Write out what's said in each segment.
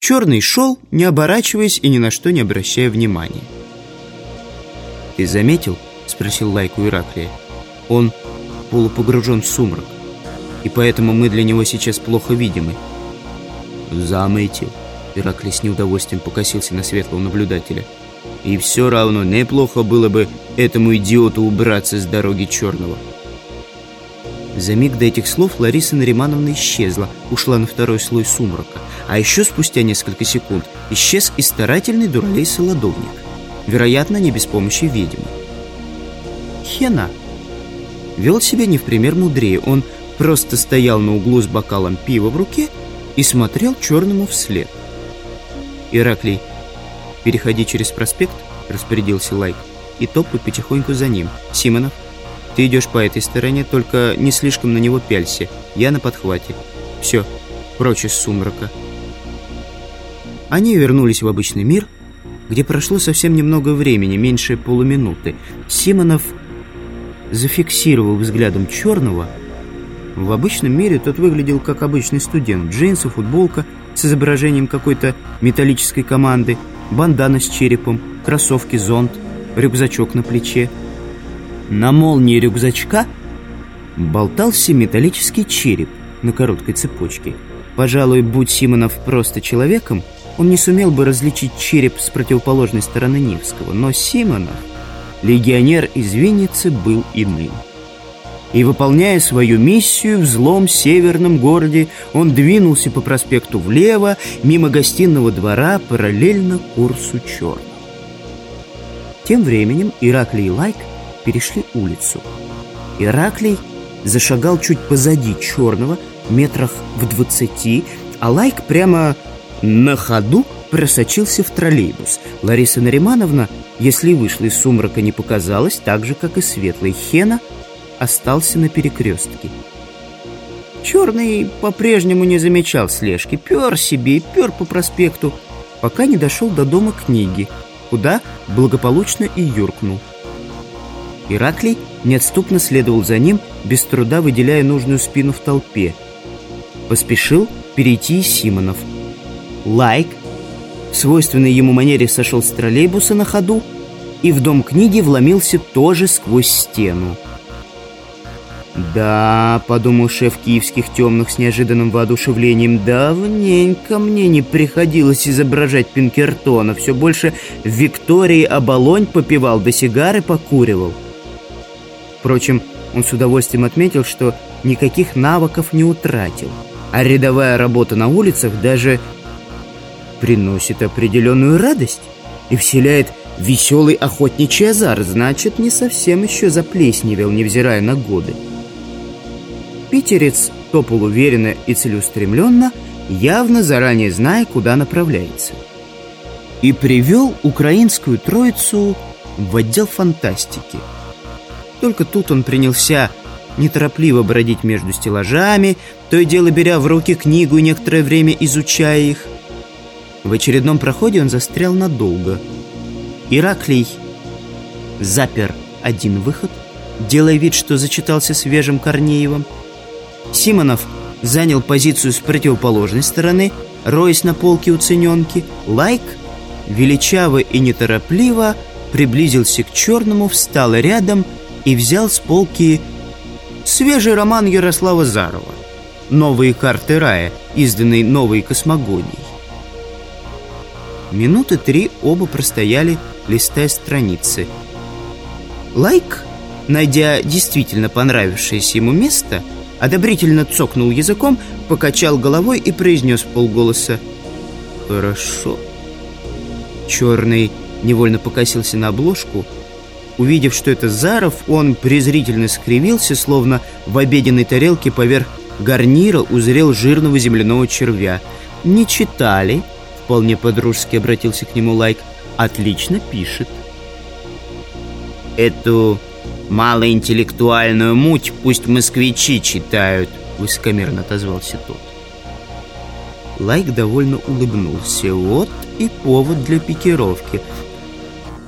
Черный шел, не оборачиваясь и ни на что не обращая внимания. «Ты заметил?» — спросил Лайк у Ираклия. «Он полупогружен в сумрак, и поэтому мы для него сейчас плохо видимы». «Заметил», — Ираклий с неудовольствием покосился на светлого наблюдателя. «И все равно неплохо было бы этому идиоту убраться с дороги черного». За миг до этих слов Лариса Наримановна исчезла, ушла на второй слой сумрака. А еще спустя несколько секунд исчез и старательный дуралей солодовник. Вероятно, не без помощи ведьмы. Хена вел себя не в пример мудрее. Он просто стоял на углу с бокалом пива в руке и смотрел черному вслед. «Ираклий, переходи через проспект», — распорядился Лайк, — «и топай потихоньку за ним. Симонов, ты идешь по этой стороне, только не слишком на него пялься. Я на подхвате. Все, прочь из сумрака». Они вернулись в обычный мир, где прошло совсем немного времени, меньше полуминуты. Симонов зафиксировал взглядом черного. В обычном мире тот выглядел как обычный студент. Джинсы, футболка с изображением какой-то металлической команды, бандана с черепом, кроссовки, зонт, рюкзачок на плече. На молнии рюкзачка болтался металлический череп на короткой цепочке. Пожалуй, будь Симонов просто человеком, он не сумел бы различить череп с противоположной стороны Невского. Но Симонов, легионер из Винницы, был иным. И, выполняя свою миссию в злом северном городе, он двинулся по проспекту влево, мимо гостиного двора, параллельно курсу черного. Тем временем Ираклий и Лайк перешли улицу. Ираклий зашагал чуть позади черного, метрах в двадцати, а Лайк прямо на ходу просочился в троллейбус. Лариса Наримановна, если вышла из сумрака, не показалась, так же, как и светлый Хена, остался на перекрестке. Черный по-прежнему не замечал слежки, пер себе и пер по проспекту, пока не дошел до дома книги, куда благополучно и юркнул. Ираклий неотступно следовал за ним, без труда выделяя нужную спину в толпе. Поспешил перейти и Симонов. Лайк в свойственной ему манере сошел с троллейбуса на ходу и в дом книги вломился тоже сквозь стену. «Да», — подумал шеф киевских темных с неожиданным воодушевлением, «давненько мне не приходилось изображать Пинкертона. Все больше Виктории оболонь попивал, да сигары покуривал». Впрочем, он с удовольствием отметил, что никаких навыков не утратил, а рядовая работа на улицах даже приносит определенную радость и вселяет веселый охотничий азарт, значит, не совсем еще заплесневел, невзирая на годы. Питерец топал уверенно и целеустремленно, явно заранее зная, куда направляется. И привел украинскую троицу в отдел фантастики – только тут он принялся неторопливо бродить между стеллажами, то и дело беря в руки книгу и некоторое время изучая их. В очередном проходе он застрял надолго. Ираклий запер один выход, делая вид, что зачитался свежим Корнеевым. Симонов занял позицию с противоположной стороны, роясь на полке уцененки. Лайк величаво и неторопливо приблизился к черному, встал рядом и взял с полки свежий роман Ярослава Зарова «Новые карты рая», изданный «Новой космогонией». Минуты три оба простояли, листая страницы. Лайк, найдя действительно понравившееся ему место, одобрительно цокнул языком, покачал головой и произнес вполголоса «Хорошо». Черный невольно покосился на обложку – Увидев, что это Заров, он презрительно скривился, словно в обеденной тарелке поверх гарнира узрел жирного земляного червя. «Не читали?» — вполне подружески обратился к нему Лайк. «Отлично пишет». «Эту малоинтеллектуальную муть пусть москвичи читают», — высокомерно отозвался тот. Лайк довольно улыбнулся. «Вот и повод для пикировки».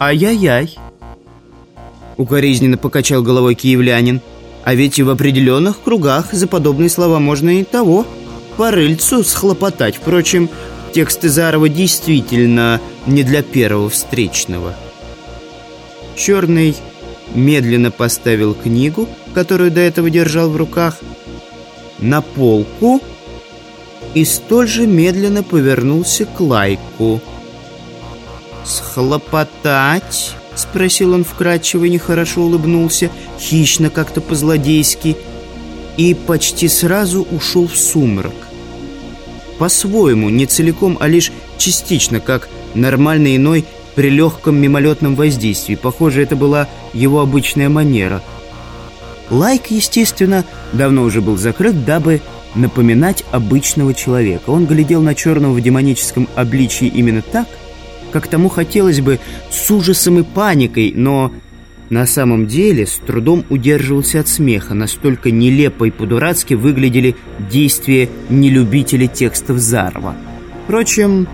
«Ай-яй-яй!» Укоризненно покачал головой киевлянин. А ведь и в определенных кругах за подобные слова можно и того, по рыльцу схлопотать. Впрочем, Текст Изарова действительно не для первого встречного. Черный медленно поставил книгу, которую до этого держал в руках, на полку и столь же медленно повернулся к лайку. «Схлопотать?» — спросил он вкрадчиво и нехорошо улыбнулся, хищно как-то по-злодейски, и почти сразу ушел в сумрак. По-своему, не целиком, а лишь частично, как нормальный иной при легком мимолетном воздействии. Похоже, это была его обычная манера. Лайк, естественно, давно уже был закрыт, дабы напоминать обычного человека. Он глядел на черного в демоническом обличии именно так, как тому хотелось бы, с ужасом и паникой, но на самом деле с трудом удерживался от смеха, настолько нелепо и по-дурацки выглядели действия нелюбителей текстов Зарова. Впрочем,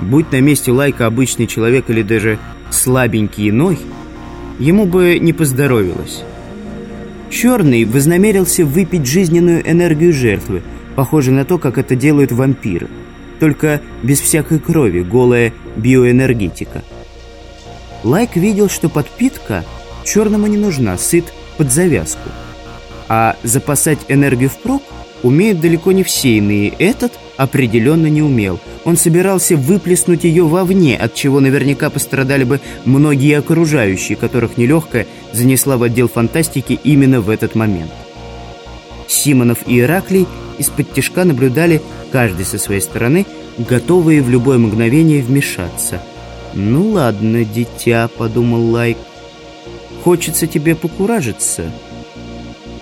будь на месте Лайка обычный человек или даже слабенький иной, ему бы не поздоровилось. Черный вознамерился выпить жизненную энергию жертвы, похоже на то, как это делают вампиры. Только без всякой крови, голая биоэнергетика. Лайк видел, что подпитка черному не нужна, сыт под завязку. А запасать энергию впрок умеют далеко не все иные. Этот определенно не умел. Он собирался выплеснуть ее вовне, от чего наверняка пострадали бы многие окружающие, которых нелегкая занесла в отдел фантастики именно в этот момент. Симонов и Ираклий из-под тяжка наблюдали, каждый со своей стороны, готовые в любое мгновение вмешаться. «Ну ладно, дитя», — подумал Лайк, — «хочется тебе покуражиться?»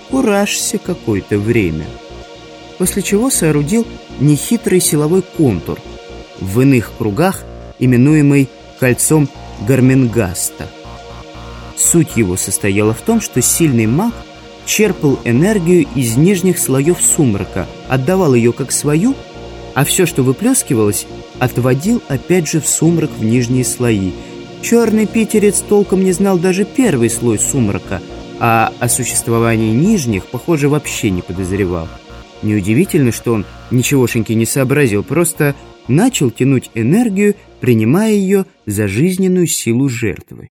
«Куражься какое-то время» после чего соорудил нехитрый силовой контур, в иных кругах именуемый кольцом Гарменгаста. Суть его состояла в том, что сильный маг черпал энергию из нижних слоев сумрака, отдавал ее как свою, а все, что выплескивалось, отводил опять же в сумрак в нижние слои. Черный питерец толком не знал даже первый слой сумрака, а о существовании нижних, похоже, вообще не подозревал. Неудивительно, что он ничегошеньки не сообразил, просто начал тянуть энергию, принимая ее за жизненную силу жертвы.